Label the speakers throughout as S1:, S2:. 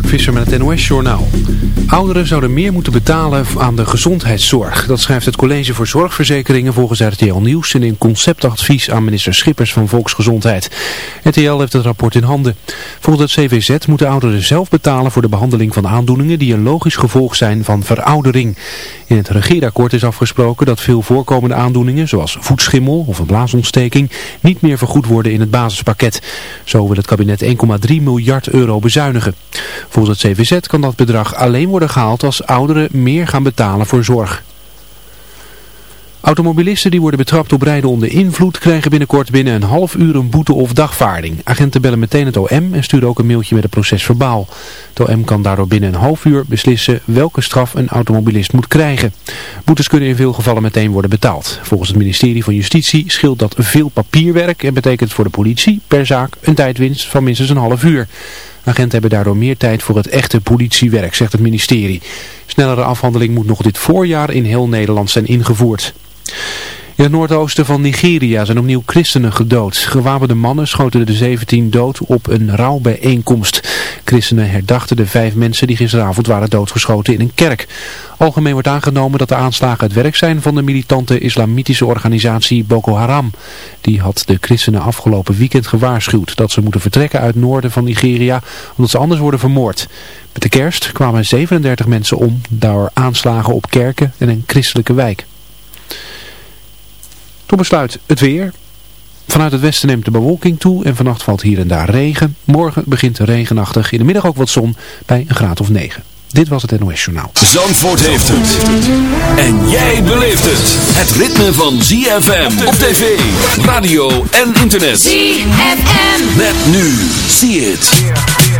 S1: Mark Visser met het NOS-journaal. Ouderen zouden meer moeten betalen aan de gezondheidszorg. Dat schrijft het College voor Zorgverzekeringen volgens RTL Nieuws in een conceptadvies aan minister Schippers van Volksgezondheid. RTL heeft het rapport in handen. Volgens het CVZ moeten ouderen zelf betalen voor de behandeling van aandoeningen die een logisch gevolg zijn van veroudering. In het regeerakkoord is afgesproken dat veel voorkomende aandoeningen, zoals voetschimmel of een blaasontsteking, niet meer vergoed worden in het basispakket. Zo wil het kabinet 1,3 miljard euro bezuinigen. Volgens het CVZ kan dat bedrag alleen worden gehaald als ouderen meer gaan betalen voor zorg. Automobilisten die worden betrapt op rijden onder invloed krijgen binnenkort binnen een half uur een boete of dagvaarding. Agenten bellen meteen het OM en sturen ook een mailtje met het proces verbaal. Het OM kan daardoor binnen een half uur beslissen welke straf een automobilist moet krijgen. Boetes kunnen in veel gevallen meteen worden betaald. Volgens het ministerie van Justitie scheelt dat veel papierwerk en betekent voor de politie per zaak een tijdwinst van minstens een half uur. Agenten hebben daardoor meer tijd voor het echte politiewerk, zegt het ministerie. Snellere afhandeling moet nog dit voorjaar in heel Nederland zijn ingevoerd. In het noordoosten van Nigeria zijn opnieuw christenen gedood. Gewapende mannen schoten de 17 dood op een rouwbijeenkomst. Christenen herdachten de vijf mensen die gisteravond waren doodgeschoten in een kerk. Algemeen wordt aangenomen dat de aanslagen het werk zijn van de militante islamitische organisatie Boko Haram. Die had de christenen afgelopen weekend gewaarschuwd dat ze moeten vertrekken uit noorden van Nigeria omdat ze anders worden vermoord. Met de kerst kwamen 37 mensen om door aanslagen op kerken en een christelijke wijk. Tot besluit het weer. Vanuit het westen neemt de bewolking toe en vannacht valt hier en daar regen. Morgen begint regenachtig, in de middag ook wat zon bij een graad of 9. Dit was het NOS Journaal.
S2: Zandvoort heeft het. En jij beleeft het. Het ritme van ZFM op tv, radio en internet.
S3: ZFM.
S2: Met nu. See it.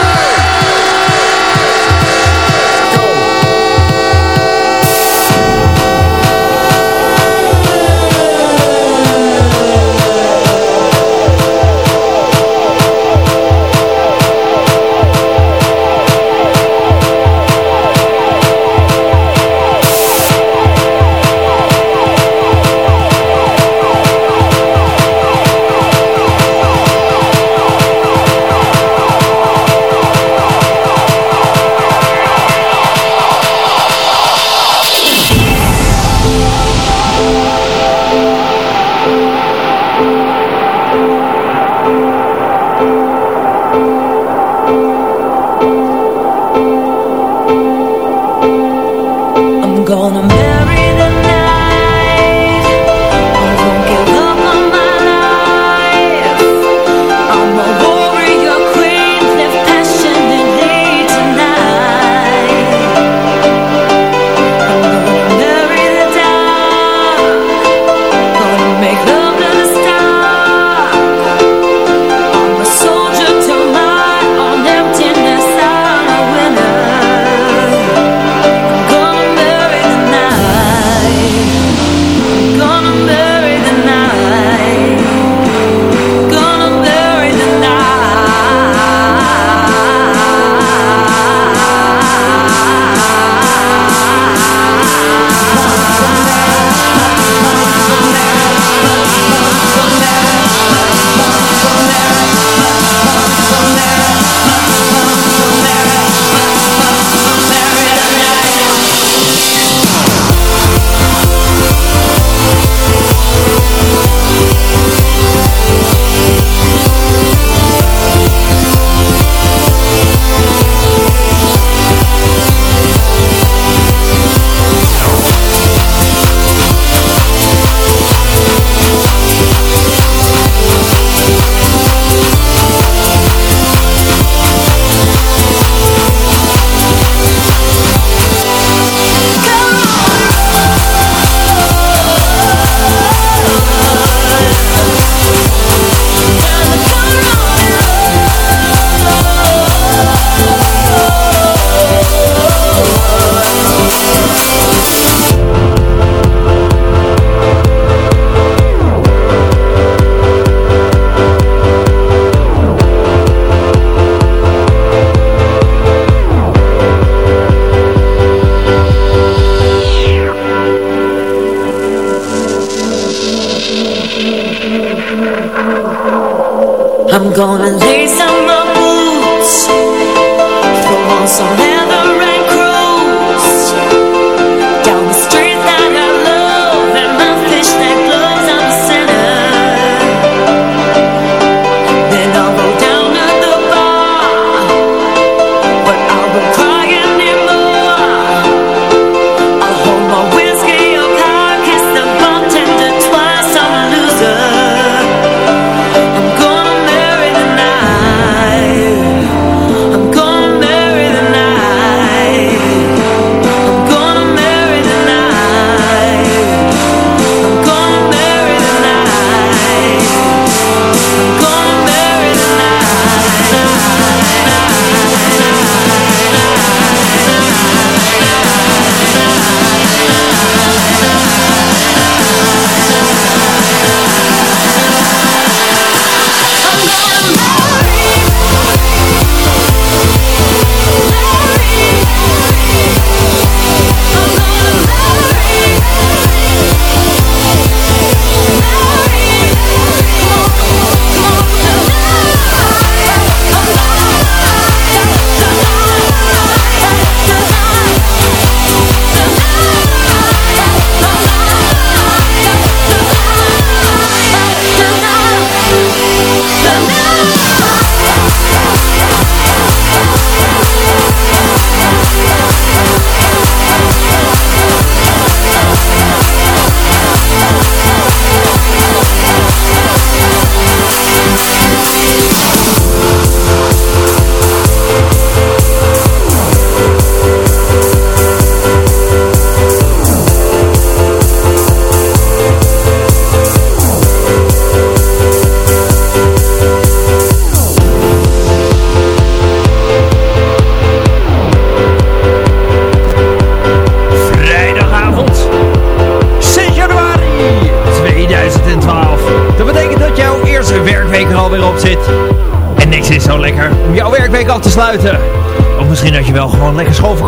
S3: I'm gonna lay some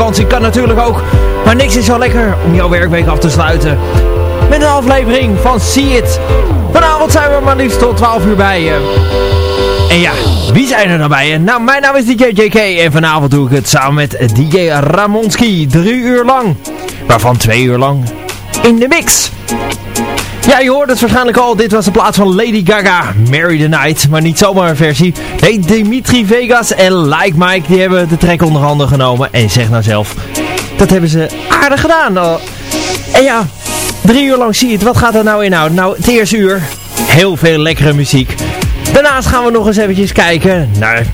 S3: schoolvakantie kan natuurlijk ook. Maar niks is zo lekker om jouw werkweek af te sluiten. Met een aflevering van See It. Vanavond zijn we maar liefst tot 12 uur bij je. En ja, wie zijn er dan bij je? Nou, mijn naam is DJ JK en vanavond doe ik het samen met DJ Ramonski. Drie uur lang. Waarvan twee uur lang in de mix. Ja, je hoort het waarschijnlijk al. Dit was de plaats van Lady Gaga, Mary the Night. Maar niet zomaar een versie. Nee, Dimitri Vegas en Like Mike, die hebben de track onder handen genomen. En zeg nou zelf, dat hebben ze aardig gedaan. Oh. En ja, drie uur lang zie je het. Wat gaat er nou inhouden? Nou, het eerste uur, heel veel lekkere muziek. Daarnaast gaan we nog eens eventjes kijken naar,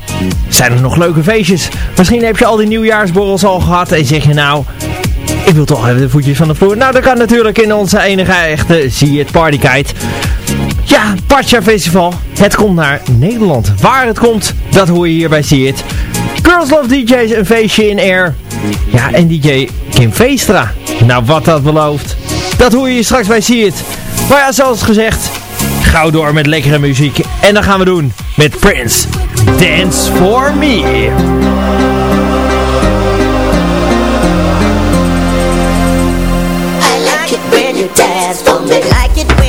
S3: zijn er nog leuke feestjes? Misschien heb je al die nieuwjaarsborrels al gehad en zeg je nou, ik wil toch even de voetjes van de vloer. Nou, dat kan natuurlijk in onze enige echte Zie het Partykite. Ja, Pacha Festival. Het komt naar Nederland. Waar het komt, dat hoor je hier bij See. Girls Love DJ's, een feestje in air. Ja, en DJ Kim Veestra. Nou, wat dat belooft. Dat hoor je straks bij See It. Maar ja, zoals gezegd, gauw door met lekkere muziek. En dan gaan we doen met Prince. Dance For Me.
S4: Dance for me. Like it when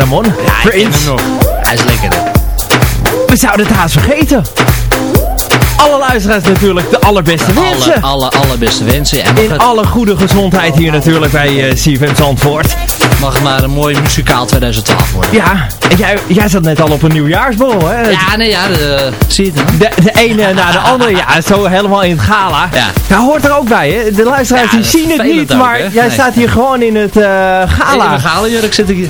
S3: Ramon?
S5: Ja, ik ken
S3: Prince.
S5: hem nog. Hij is lekker. hè.
S3: We zouden het haast vergeten. Alle luisteraars natuurlijk de allerbeste wensen.
S5: Alle, alle, allerbeste wensen. En mag
S3: In
S5: het,
S3: alle goede gezondheid hier natuurlijk bij uh, CFM Zandvoort.
S5: mag het maar een mooi muzikaal 2012 worden.
S3: Ja, en jij, jij zat net al op een nieuwjaarsborrel, hè?
S5: Ja, nee, ja, de, zie je het dan?
S3: De, de ene na de andere, ja, zo helemaal in het gala.
S5: Ja.
S3: Ja, hoort er ook bij, hè? De luisteraars
S5: Ja,
S3: die zien het niet,
S5: ook,
S3: maar
S5: hè?
S3: jij
S5: Nee.
S3: staat hier gewoon in het eh, gala.
S5: In een galenjurk zit ik hier.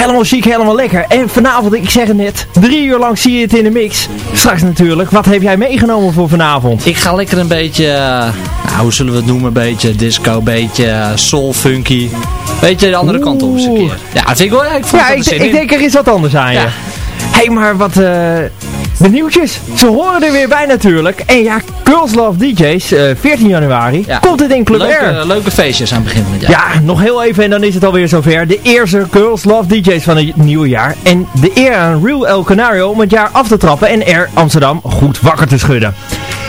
S3: Helemaal chic, helemaal lekker. En vanavond, ik zeg het net, drie uur lang zie je het in de mix. Straks natuurlijk, wat heb jij meegenomen voor vanavond?
S5: Ik ga lekker een beetje, eh, nou, hoe zullen we het noemen, een beetje disco, een beetje eh, soul, funky. Beetje de andere kant op eens een keer. Ja, vind ik wel, ja, ik vond
S3: Ja, ik, denk er is wat anders aan je.
S5: Ja.
S3: Hé, hey, maar wat... eh, de nieuwtjes, ze horen er weer bij natuurlijk. En ja, Girls Love DJ's, eh, 14 januari,
S5: Ja.
S3: komt het in Club Air.
S5: leuke, leuke feestjes aan het begin van het jaar.
S3: Ja, nog heel even en dan is het alweer zover. De eerste Girls Love DJ's van het nieuwe jaar. En de eer aan Real El Canario om het jaar af te trappen en Air Amsterdam goed wakker te schudden.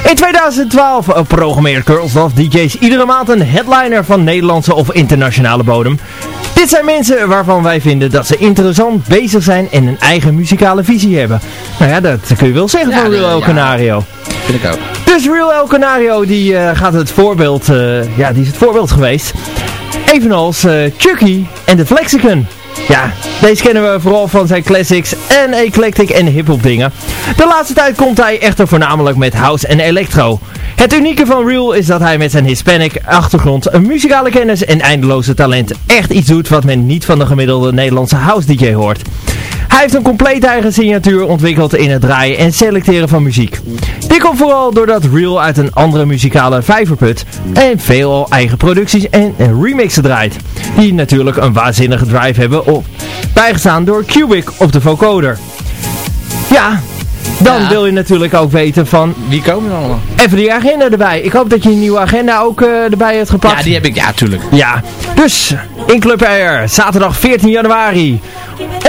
S3: In 2012 eh, programmeert Girls Love DJ's iedere maand een headliner van Nederlandse of internationale bodem. Dit zijn mensen waarvan wij vinden dat ze interessant bezig zijn en een eigen muzikale visie hebben. Nou ja, dat kun je wel zeggen
S5: Ja,
S3: van Real El
S5: ja.
S3: Canario.
S5: Vind ik ook.
S3: Dus Real El Canario die eh, gaat het voorbeeld, eh, ja die is het voorbeeld geweest. Evenals eh, Chucky en de Flexicon. Ja, deze kennen we vooral van zijn classics en eclectic en hip-hop dingen. De laatste tijd komt hij echter voornamelijk met house en electro. Het unieke van Real is dat hij met zijn Hispanic achtergrond, een muzikale kennis en eindeloze talent echt iets doet wat men niet van de gemiddelde Nederlandse house DJ hoort. Hij heeft een compleet eigen signatuur ontwikkeld in het draaien en selecteren van muziek. Dit komt vooral doordat Real uit een andere muzikale vijverput en veel eigen producties en remixen draait. Die natuurlijk een waanzinnige drive hebben, op, bijgestaan door Cubic op de vocoder. Ja, dan
S5: Ja.
S3: wil je natuurlijk ook weten van,
S5: Wie komen er allemaal?
S3: even die agenda erbij. Ik hoop dat je een nieuwe agenda ook eh, erbij hebt gepakt.
S5: Ja, die heb ik, ja, tuurlijk.
S3: Ja, dus in Club Air, zaterdag 14 januari.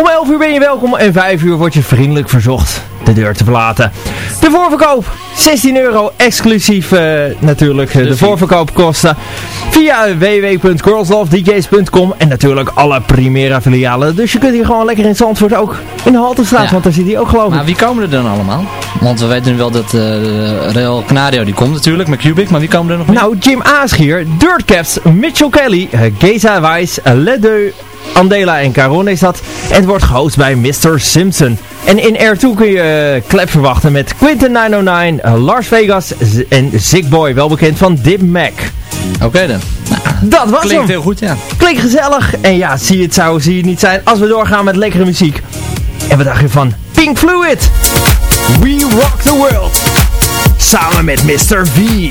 S3: Om 11 uur ben je welkom en 5 uur word je vriendelijk verzocht de deur te verlaten. De voorverkoop, 16 euro, exclusief eh, natuurlijk eh, de, voorverkoopkosten. Via www.girlslovedjs.com en natuurlijk alle Primera filialen. Dus je kunt hier gewoon lekker in Zandvoort ook in de Haltestraat,
S5: Ja.
S3: want daar zit hij ook geloof ik.
S5: Maar wie komen er dan allemaal? Want we weten wel dat eh Real Canario die komt natuurlijk met Cubic, maar wie komen er nog meer?
S3: Nou, Jim Aasgier, Dirtcaps, Mitchell Kelly, Geza Weiss, Ledeu, Andela en Caron is dat. En het wordt gehost bij Mr. Simpson. En in Air 2 kun je eh, klep verwachten met Quinten 909, eh, Lars Vegas en Zick Boy, wel bekend van Dip Mac.
S5: Oké dan.
S3: Dat was
S5: Klinkt
S3: hem.
S5: heel goed, ja.
S3: Klinkt gezellig. En ja, zie het zou, zie het niet zijn als we doorgaan met lekkere muziek. En wat dacht je van Pink Fluid? We Rock the World. Samen met Mr. V.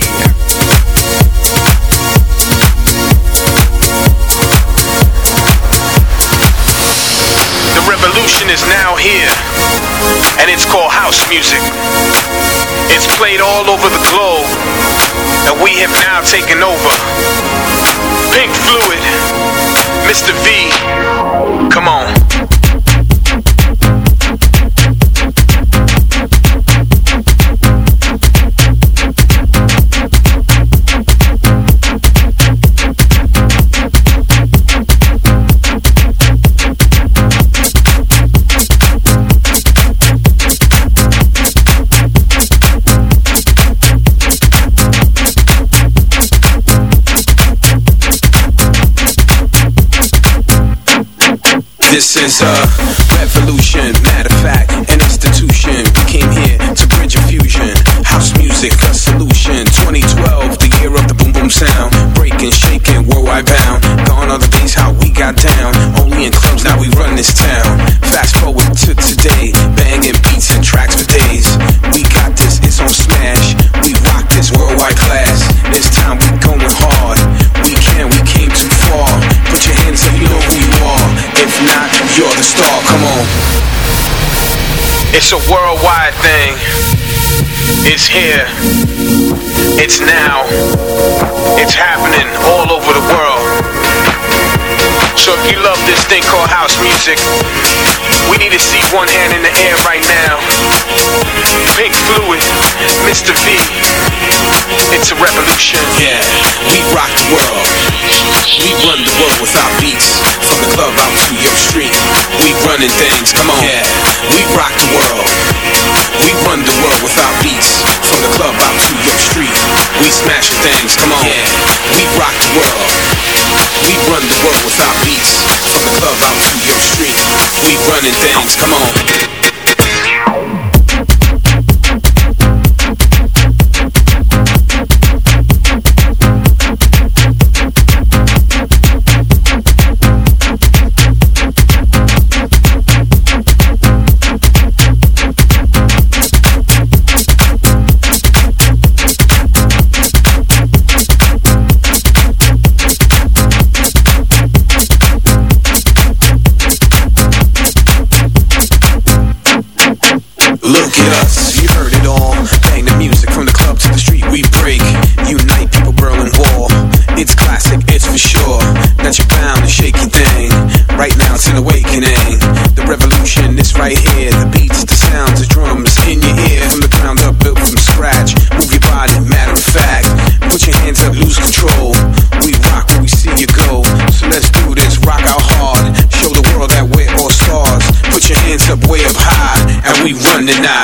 S6: is now here, and it's called house music. It's played all over the globe, and we have now taken over. Pink Fluid, Mr. V, come on. This is a revolution, matter of fact, an institution. We came here to bridge a fusion. House music, a solution. 2012, the year of the boom boom sound. Breaking, shaking, worldwide bound. Gone are the days how we got down. Only in clubs, now we run this town. Fast forward to today, banging beats and tracks for days. We got this, it's on smash. If not, you're the star. Come on. It's a worldwide thing. It's here. It's now. It's happening all over the world. So if you love this thing called house music, we need to see one hand in the air right now. Pink Fluid, Mr. V. It's a revolution. Yeah, we rock the world. We run the world with our beats. From the club out to your street. We running things, come on. Yeah, we rock the world. We run the world with our beats. From the club out to your street. We smashing things, come on. Yeah, we rock the world. We run the world with our beats. From the club out to your street. We running things, come on. Look at us, you heard it all. Bang the music from the club to the street, we break. Unite people, Berlin Wall. It's classic, it's for sure. That you're bound to shake your thing. Right now it's an awakening. The revolution is right here. The night.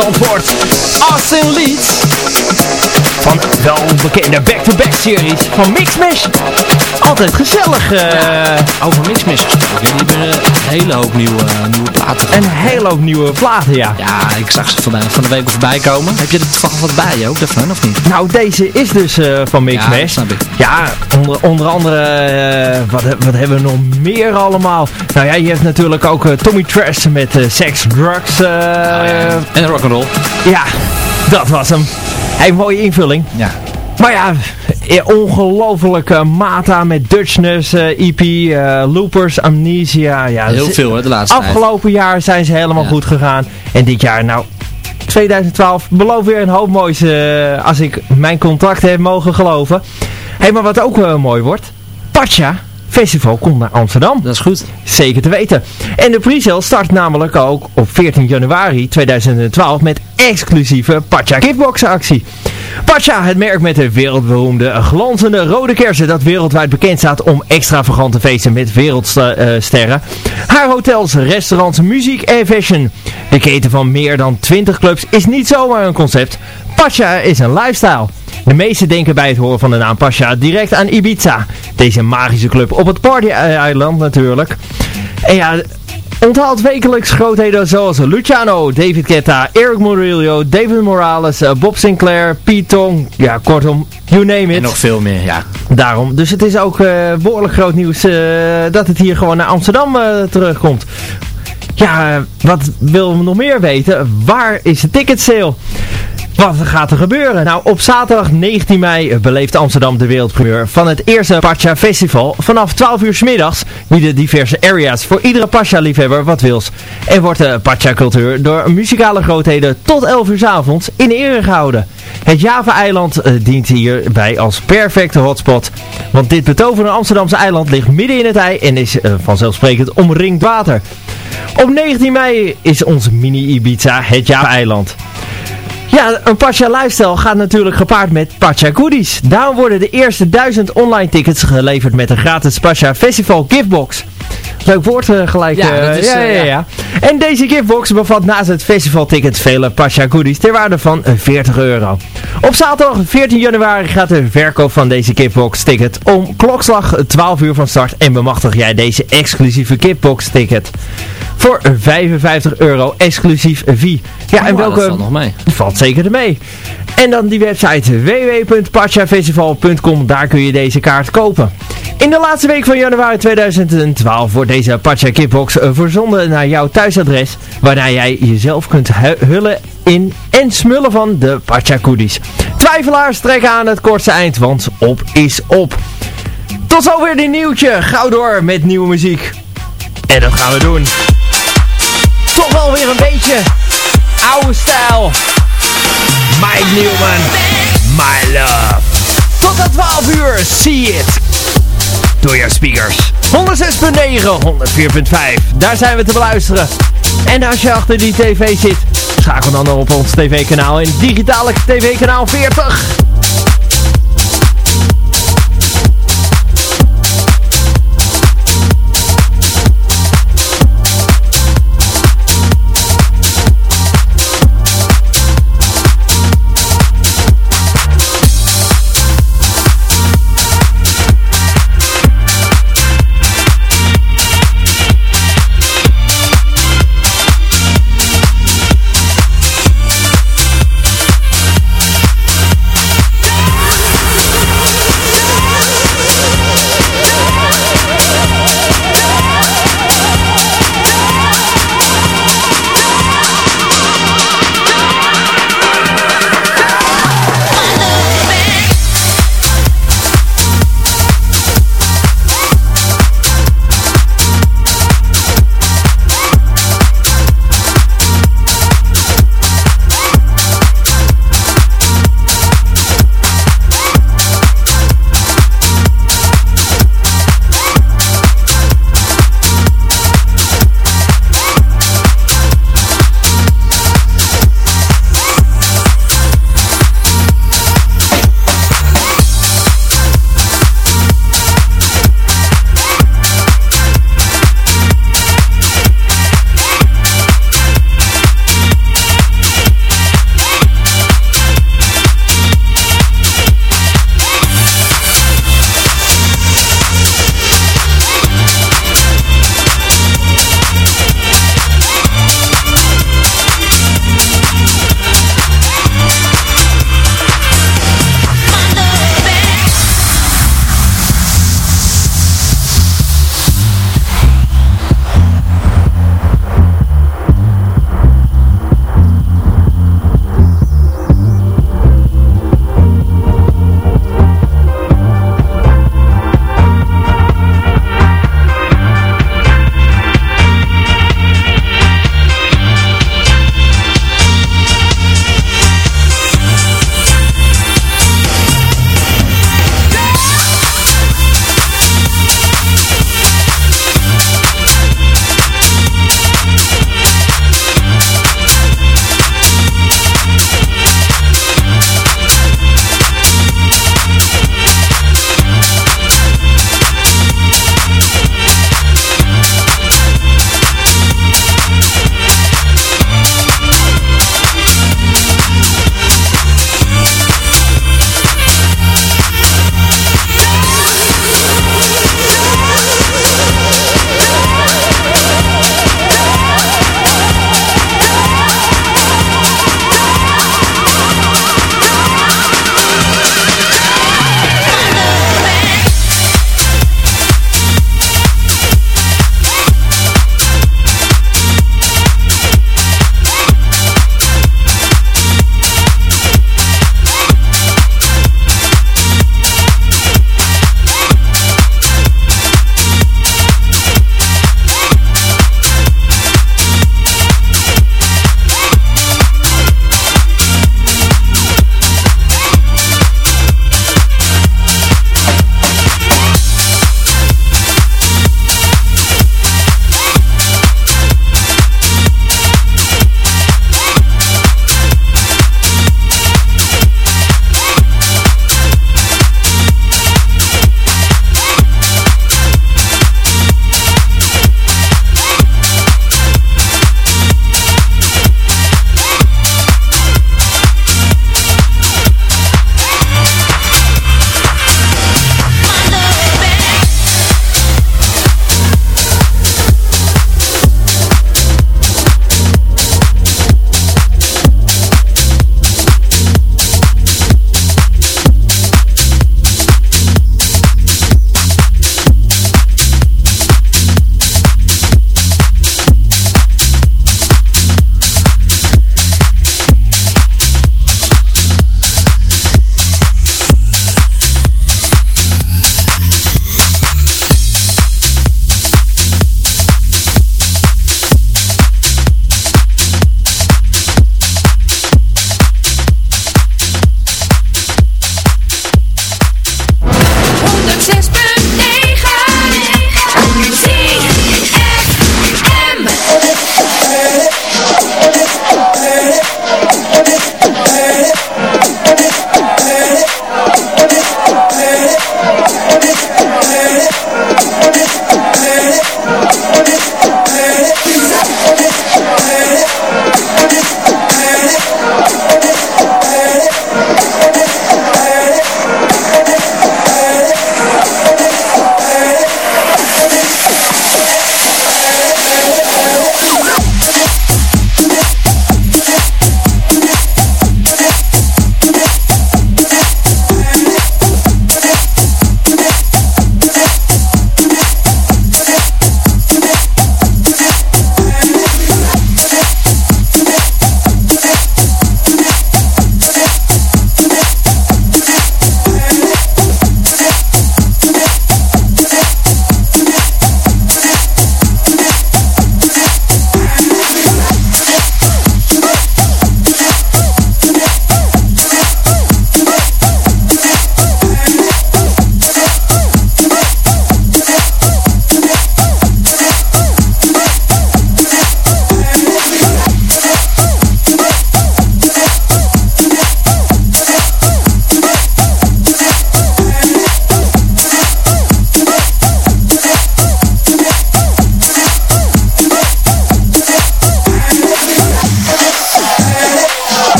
S3: Zandvoort. Austin Leeds. Van wel bekende back-to-back series van Mixmash. Altijd gezellig. Uh,
S5: over Mixmash gesproken. Die hebben een hele hoop nieuwe, nieuwe platen.
S3: Een hele hoop nieuwe platen, ja.
S5: Ja, ik zag ze van, van de week voorbij komen. Heb je er toevallig wat bij ook daarvan, of niet?
S3: Nou, deze is dus uh, van Mixmash. Ja,
S5: snap ik.
S3: Ja, onder, onder andere, uh, wat, wat hebben we nog meer allemaal? Nou ja, je hebt natuurlijk ook Tommy Trash met Sex, Drugs.
S5: Oh, ja. En rock'n'roll.
S3: Ja, dat was hem. Hey, mooie invulling.
S5: Ja.
S3: Maar ja, ongelofelijke Mata met Dutchness, EP, uh, Loopers, Amnesia. Ja,
S5: Heel veel hè, de laatste
S3: Afgelopen jaar zijn ze helemaal goed gegaan. En dit jaar, nou, 2012 belooft weer een hoop moois als ik mijn contract heb mogen geloven. Hé, hey, maar wat ook mooi wordt, Pacha Festival komt naar Amsterdam.
S5: Dat is goed.
S3: Zeker te weten. En de pre start namelijk ook op 14 januari 2012 met exclusieve Pacha Kickboxen actie. Pacha, het merk met de wereldberoemde glanzende rode kersen dat wereldwijd bekend staat om extravagante feesten met wereldsterren. Haar hotels, restaurants, muziek en fashion. De keten van meer dan 20 clubs is niet zomaar een concept. Pacha is een lifestyle. De meesten denken bij het horen van de naam Pasha direct aan Ibiza. Deze magische club op het Party-eiland natuurlijk. En ja, onthaalt wekelijks grootheden zoals Luciano, David Guetta, Eric Murillo, David Morales, eh, Bob Sinclair, Pete Tong. Ja, kortom, you name it.
S5: En nog veel meer, ja.
S3: Daarom. Dus het is ook uh, behoorlijk groot nieuws uh, dat het hier gewoon naar Amsterdam terugkomt. Ja, wat willen we nog meer weten? Waar is de ticket sale? Wat gaat er gebeuren? Nou, op zaterdag 19 mei beleeft Amsterdam de wereldpremier van het eerste Pacha Festival. Vanaf 12 uur s middags bieden diverse areas voor iedere Pacha-liefhebber wat wils. En wordt de Pacha-cultuur door muzikale grootheden tot 11 uur s avonds in ere gehouden. Het Java-eiland uh, dient hierbij als perfecte hotspot. Want dit betoverde Amsterdamse eiland ligt midden in het ei en is uh, vanzelfsprekend omringd water. Op 19 mei is onze mini-Ibiza het Java-eiland. Ja, een Pacha Lifestyle gaat natuurlijk gepaard met Pacha Goodies. Daarom worden de eerste duizend online tickets geleverd met een gratis Pacha Festival giftbox. Leuk woord uh, gelijk.
S5: Ja, uh, is,
S3: ja, ja, ja, En deze giftbox bevat naast het festivalticket vele Pasha goodies ter waarde van 40 euro. Op zaterdag 14 januari gaat de verkoop van deze giftbox ticket om klokslag 12 uur van start en bemachtig jij deze exclusieve giftbox ticket. Voor 55 euro exclusief vie.
S5: Ja, en welke... valt nog mee.
S3: Valt zeker ermee. En dan die website www.pachafestival.com. Daar kun je deze kaart kopen. In de laatste week van januari 2012 wordt deze Pacha Kipbox verzonden naar jouw thuisadres. Waarna jij jezelf kunt hullen in en smullen van de Pacha Goodies. Twijfelaars trekken aan het kortste eind, want op is op. Tot zover dit nieuwtje. Gauw door met nieuwe muziek. En dat gaan we doen. Toch wel weer een beetje oude stijl. Mike Newman, My Love. Tot aan 12 uur, see it. Door jouw speakers. 106.9, 104.5. Daar zijn we te beluisteren. En als je achter die tv zit, schakel dan op ons tv-kanaal in digitale tv-kanaal 40.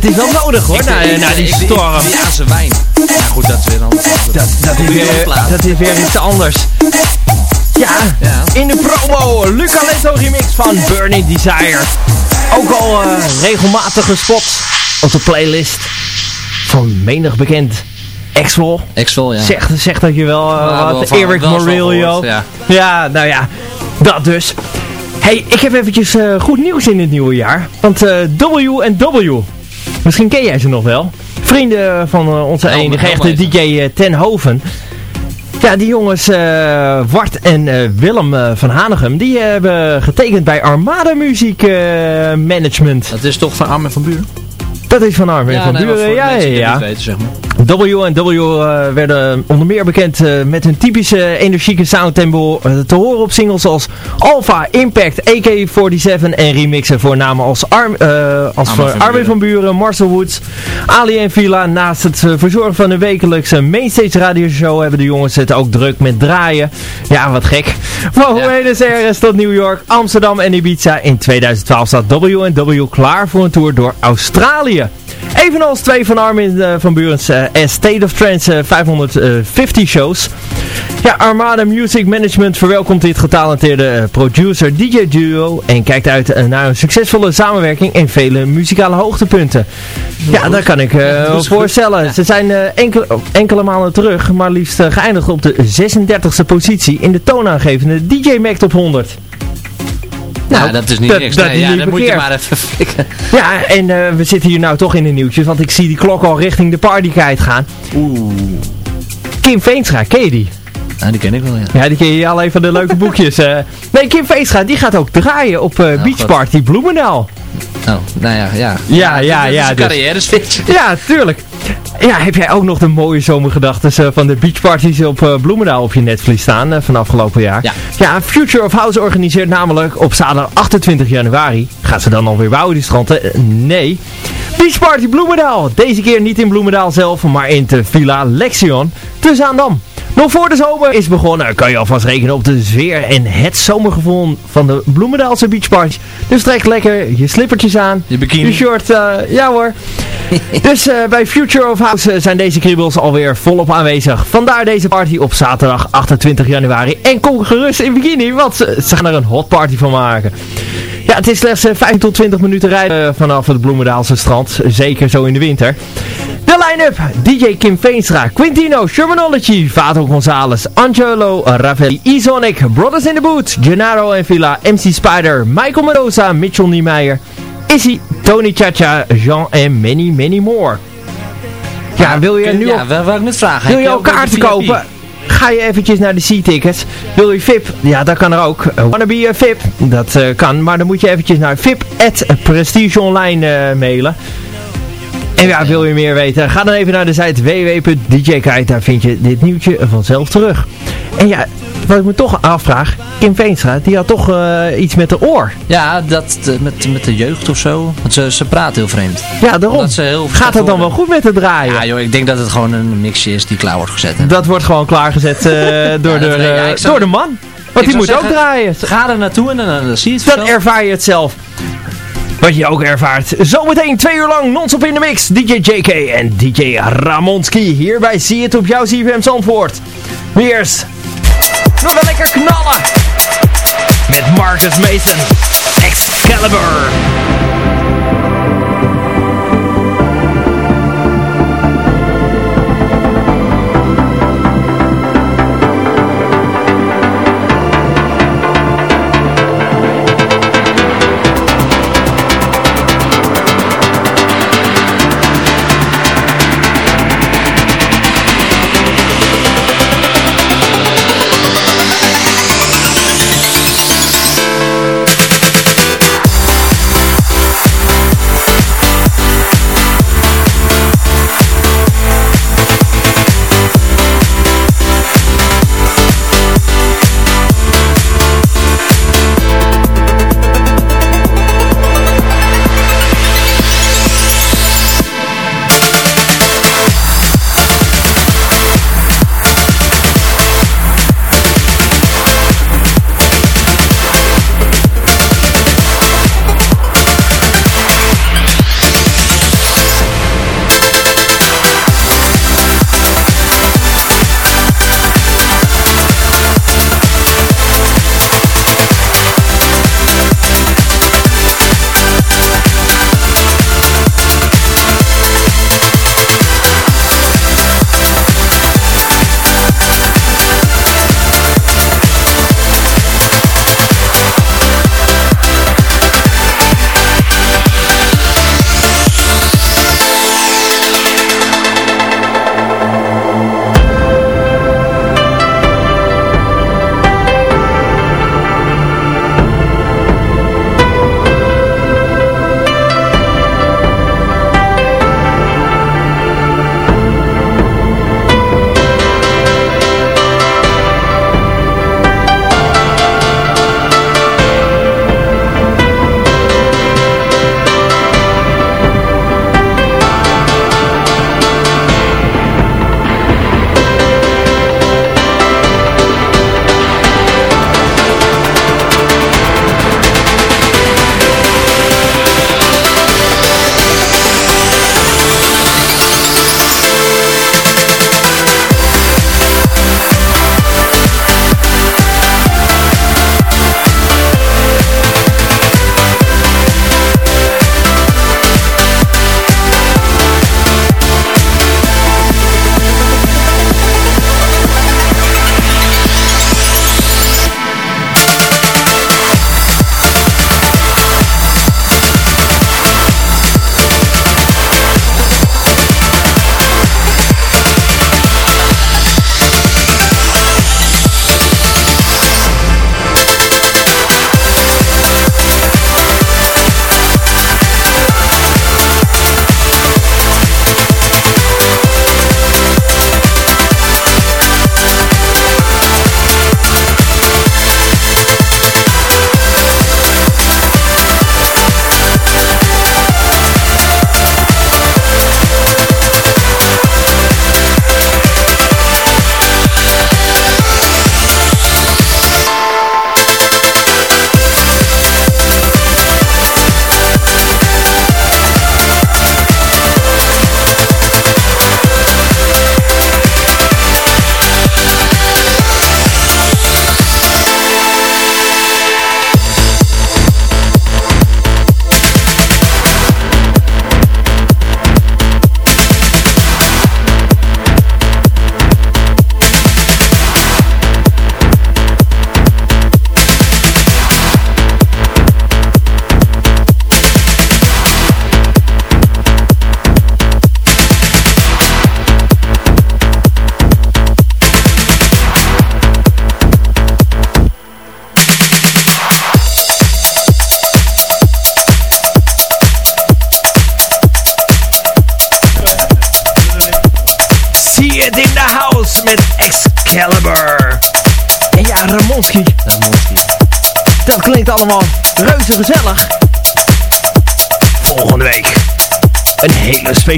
S3: Dat is wel nodig hoor, na, na die storm.
S5: Ja, zijn wijn. Ja goed, dat is weer dan...
S3: Dat, dat, is weer, dat is weer iets anders. Ja, in de promo, Luca Leto remix van Burning Desire. Ook al eh, regelmatig gespot op de playlist van menig bekend Axel.
S5: Exvel, ja.
S3: Zeg, zeg dat je wel
S5: wel
S3: wat, Eric
S5: wel
S3: Morillo.
S5: gehoord, ja.
S3: ja, nou ja, dat dus. hey, ik heb eventjes eh, goed nieuws in het nieuwe jaar. Want eh W&W, misschien ken jij ze nog wel. Vrienden van eh, onze enige echte. DJ eh, Ten Hoven. Ja, die jongens eh Wart en eh, Willem van Hanegem, die hebben getekend bij Armada Muziek Management.
S5: Dat is toch van Armin van Buren?
S3: Dat is van Armin van
S5: nee,
S3: Buren. Ja, ja, ja.
S5: weten, zeg maar.
S3: W&W eh, werden onder meer bekend eh, met hun typische energieke soundtempo eh, te horen op singles als Alpha, Impact, AK-47 en remixen voor namen als, Arm, eh, als
S5: Armin
S3: voor
S5: van
S3: Armin
S5: Buuren.
S3: van Buren, Marcel Woods, Ali en Villa. Naast het eh, verzorgen van de wekelijkse Mainstage radioshow hebben de jongens het ook druk met draaien. Ja, wat gek. Van
S5: Ja.
S3: Buenos Aires tot New York, Amsterdam en Ibiza. In 2012 staat W&W klaar voor een tour door Australië. Evenals twee van Armin eh, van Buren's eh, State of Trance eh, 550 shows. Ja, Armada Music Management verwelkomt dit getalenteerde eh, producer DJ duo en kijkt uit eh, naar een succesvolle samenwerking en vele muzikale hoogtepunten. Ja, dat kan ik eh wel voorstellen. Ze zijn eh, enkele, enkele maanden terug, maar liefst eh, geëindigd op de 36e positie in de toonaangevende DJ Mac Top 100.
S5: Nou, dat is niet
S3: dat-
S5: niks.
S3: dat
S5: Nee,
S3: is
S5: ja, moet je maar even flikken.
S3: Ja, en eh, we zitten hier nou toch in de nieuwtjes, want ik zie die klok al richting de partykite gaan.
S5: Oeh.
S3: Kim Veenstra, ken je die?
S5: Nou, die ken ik wel, ja.
S3: Ja, die ken je alleen van de leuke boekjes. eh. Nee, Kim Veenstra, die gaat ook draaien op eh, Beach
S5: God.
S3: Party Bloemendaal.
S5: Oh, nou ja, ja.
S3: Ja, ja, ja,
S5: een
S3: dus-
S5: carrière switch.
S3: Ja, tuurlijk. Ja, heb jij ook nog de mooie zomergedachten eh, van de beachparties op eh, Bloemendaal op je netvlies staan eh, van afgelopen jaar?
S5: Ja.
S3: Ja, Future of House organiseert namelijk op zaterdag 28 januari. Gaat ze dan alweer bouwen die stranden? Nee. Beach Party Bloemendaal. Deze keer niet in Bloemendaal zelf, maar in de Villa Lexion te Zaandam. Nog voor de zomer is begonnen, kan je alvast rekenen op de sfeer en het zomergevoel van de Bloemendaalse beachparty. Dus trek lekker je slippertjes aan,
S5: Je bikini.
S3: je short, eh, ja hoor. dus eh, bij Future of House eh, zijn deze kriebels alweer volop aanwezig. Vandaar deze party op zaterdag 28 januari. En kom gerust in bikini, want ze, ze gaan er een hot party van maken. Ja, het is slechts eh, 5 tot 20 minuten rijden eh, vanaf het Bloemendaalse strand. Zeker zo in de winter. De line-up. DJ Kim Veenstra, Quintino, Shermanology, Vato Gonzalez, Angelo, Ravelli, Isonic, Brothers in the Boot, Gennaro en Villa, MC Spider, Michael Mendoza, Mitchell Niemeyer, Izzy, Tony Chacha, Jean en many, many more. Ja, wil je nu
S5: Ja, wil ik net vragen.
S3: wil je al kaarten kopen? Ga je eventjes naar de C-tickets. Wil je VIP? Ja, dat kan er ook. Uh, wanna be a VIP? Dat eh, kan, maar dan moet je eventjes naar vip.prestigeonline eh mailen. En ja, wil je meer weten? Ga dan even naar de site www.djkite. Daar vind je dit nieuwtje vanzelf terug. En ja, wat ik me toch afvraag. Kim Veenstra, die had toch eh, iets met de oor.
S5: Ja, dat met, met de jeugd of zo. Want ze, ze praat heel vreemd.
S3: Ja, daarom.
S5: Omdat ze heel
S3: Gaat het dan wel goed met het draaien?
S5: Ja joh, ik denk dat het gewoon een mixje is die klaar wordt gezet.
S3: Dat wordt gewoon klaargezet eh, door,
S5: dat
S3: de,
S5: ja,
S3: eh,
S5: zou-
S3: door de man. Want die moet ook draaien.
S5: Ga er naartoe en dan, dan zie je het
S3: Dan ervaar je het zelf. Wat je ook ervaart. Zometeen twee uur lang non-stop in de mix. DJ JK en DJ Ramonski. Hierbij zie je het op jouw CFM Zandvoort. Weers. Nog een lekker knallen. Met Marcus Mason. Excalibur.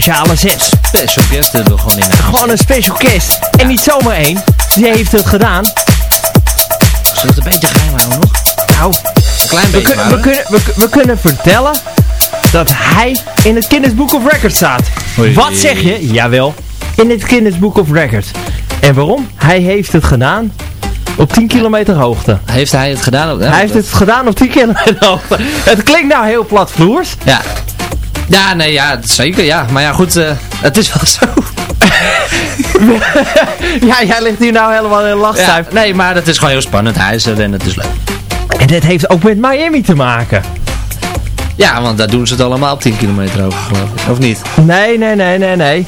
S3: Speciale set.
S5: Special guest er gewoon in.
S3: Gewoon een special guest. En niet zomaar één. Die heeft het gedaan.
S5: Zullen we het een beetje geheim houden nog?
S3: Nou,
S5: Een klein
S3: we,
S5: beetje
S3: kun- we, kunnen, we, we kunnen vertellen dat hij in het Guinness Book of Records staat.
S5: Oei.
S3: Wat zeg je? Jawel, in het Guinness Book of Records. En waarom? Hij heeft het gedaan op 10 kilometer hoogte.
S5: Heeft hij het gedaan?
S3: Hij heeft het gedaan op 10 kilometer hoogte. Het klinkt nou heel platvloers.
S5: Ja. Ja, nee, ja, zeker, ja. Maar ja, goed, eh, het is wel zo.
S3: Ja, jij ligt hier nou helemaal in een
S5: Ja, nee, maar het is gewoon heel spannend. Hij is er en het is leuk.
S3: En dit heeft ook met Miami te maken.
S5: Ja, want daar doen ze het allemaal op 10 kilometer over, geloof ik. Of niet?
S3: Nee, nee, nee, nee, nee.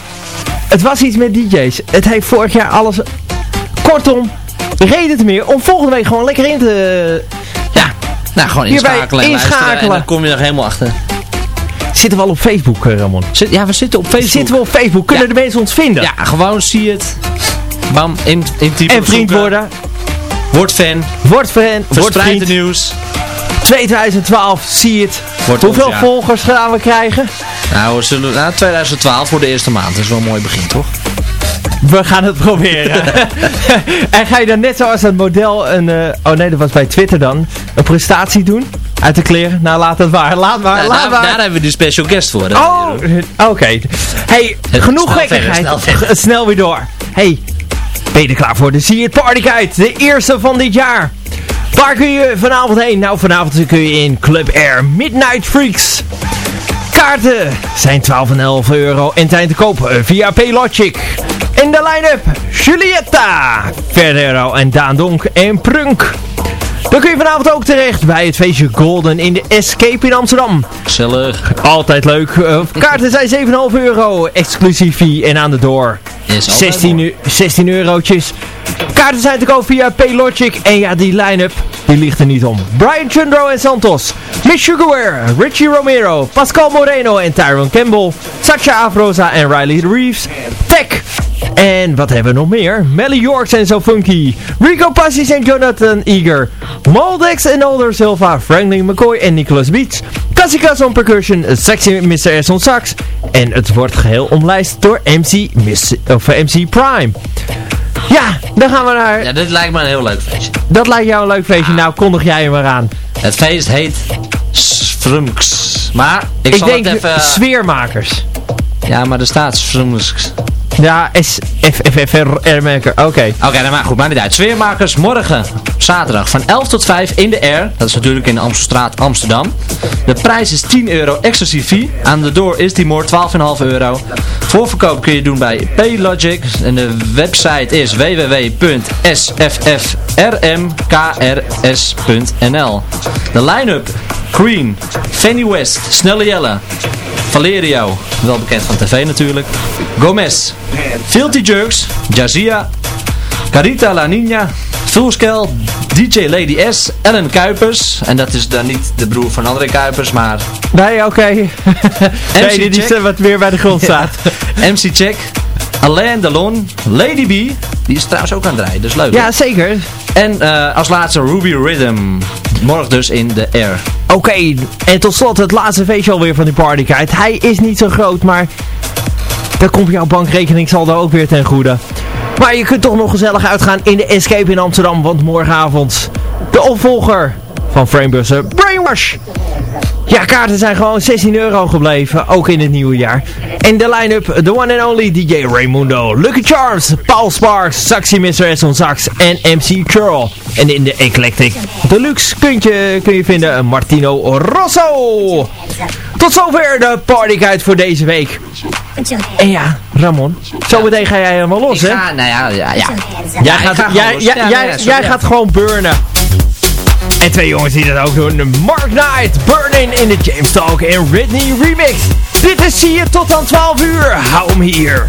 S3: Het was iets met DJ's. Het heeft vorig jaar alles... Kortom, reden te meer om volgende week gewoon lekker in te...
S5: Ja. Nou, gewoon inschakelen en luisteren. En
S3: inschakelen.
S5: dan kom je er helemaal achter.
S3: Zitten we al op Facebook, eh, Ramon?
S5: Zit, ja, we zitten op Facebook.
S3: Zitten we op Facebook? Kunnen
S5: Ja.
S3: de mensen ons vinden?
S5: Ja, gewoon zie het. Bam, in, in
S3: En vriend worden.
S5: Word fan.
S3: Word fan. Word
S5: Verspreid het nieuws.
S3: 2012, zie het.
S5: Wordt
S3: Hoeveel
S5: ons
S3: volgers gaan we krijgen?
S5: Nou, we zullen, nou, 2012 voor de eerste maand. Dat is wel een mooi begin, toch?
S3: We gaan het proberen. en ga je dan net zoals dat model een... eh, oh nee, dat was bij Twitter dan. Een prestatie doen? Uit de kleren? Nou, laat het waar. Laat maar,
S5: Nou,
S3: laat
S5: daar,
S3: maar.
S5: daar hebben we de special guest voor. hè,
S3: Oh,
S5: Jeroen.
S3: oké. Hey, genoeg
S5: snel
S3: gekkigheid.
S5: verder, snel verder.
S3: G- Snel weer door. Hey, ben je er klaar voor de See It Party Guide? De eerste van dit jaar. Waar kun je vanavond heen? Nou, vanavond kun je in Club Air Midnight Freaks. Kaarten zijn 12 en 11 euro en zijn te kopen via Paylogic. In de line-up Julietta, Ferdero en Daan Donk en Prunk. Dan kun je vanavond ook terecht bij het feestje Golden in de Escape in Amsterdam.
S5: Gezellig.
S3: Altijd leuk. Eh, kaarten zijn 7,5 euro. Exclusief fee en aan de door.
S5: Is altijd
S3: 16,
S5: mooi.
S3: u- 16 eurotjes. Kaarten zijn te koop via Paylogic. En ja, die line-up, die ligt er niet om. Brian Chundro en Santos. Miss Sugarware, Richie Romero, Pascal Moreno en Tyron Campbell. Sacha Afrosa en Riley Reeves. En wat hebben we nog meer? Melly Yorks en So Funky. Rico Passies en Jonathan Eager. Moldex en Older Silva. Franklin McCoy en Nicholas Beats. Cassicas on Percussion. Sexy Mr. S on Sax. En het wordt geheel omlijst door MC, Miss, of eh, MC Prime. Ja, dan gaan we naar...
S5: Ja, dit lijkt me een heel leuk feestje.
S3: Dat lijkt jou een leuk feestje. Nou, kondig jij hem maar aan.
S5: Het feest heet Svrumks. Maar ik,
S3: Ik
S5: zal
S3: denk
S5: het even...
S3: sfeermakers.
S5: Ja, maar er staat Svrumks.
S3: Ja, S, F, F, F, R, R, maker. Oké.
S5: Oké, nou maar goed, maakt niet uit. Sfeermakers morgen, zaterdag, van 11 tot 5 in de Air. Dat is natuurlijk in de Amstelstraat, Amsterdam. De prijs is 10 euro exclusief fee. Aan de door is die moord 12,5 euro. Voorverkoop kun je doen bij Paylogic. En de website is www.sffrmkrs.nl De line-up, Queen, Fanny West, Snelle Jelle, Valerio, wel bekend van tv natuurlijk, Gomez, Filthy Jerks, Jazia, Carita La Nina, Fulskel, DJ Lady S, Ellen Kuipers. En dat is dan niet de broer van André Kuipers, maar
S3: Nee, oké. nee, die
S5: check.
S3: is wat weer bij de grond staat.
S5: MC Check, Alain Delon, Lady B. Die is trouwens ook aan het draaien, dus leuk.
S3: Ja, zeker.
S5: En eh, als laatste Ruby Rhythm. Morgen dus in de Air.
S3: Oké, en tot slot het laatste feestje alweer van die partyguide. Hij is niet zo groot, maar dan komt jouw bankrekening ook weer ten goede. Maar je kunt toch nog gezellig uitgaan in de Escape in Amsterdam, want morgenavond de opvolger van Framebussen, Brainwash. Ja, kaarten zijn gewoon 16 euro gebleven, ook in het nieuwe jaar. En de line-up, the one and only DJ Raimundo, Lucky Charms, Paul Sparks, Saxy Mr. On Sax en MC Curl. En in de Eclectic Deluxe kun je, kun je vinden Martino Rosso. Tot zover de partyguide voor deze week. En ja, Ramon, zometeen ga jij helemaal los, hè?
S5: nou ja, ja, ja.
S3: Jij gaat,
S5: ga
S3: jij, jij,
S5: Ja,
S3: jij, gaat gewoon burnen. En twee jongens die dat ook doen. Mark Knight, Burning in de James Talk en Whitney Remix. Dit is zie je tot aan 12 uur. Hou hem hier.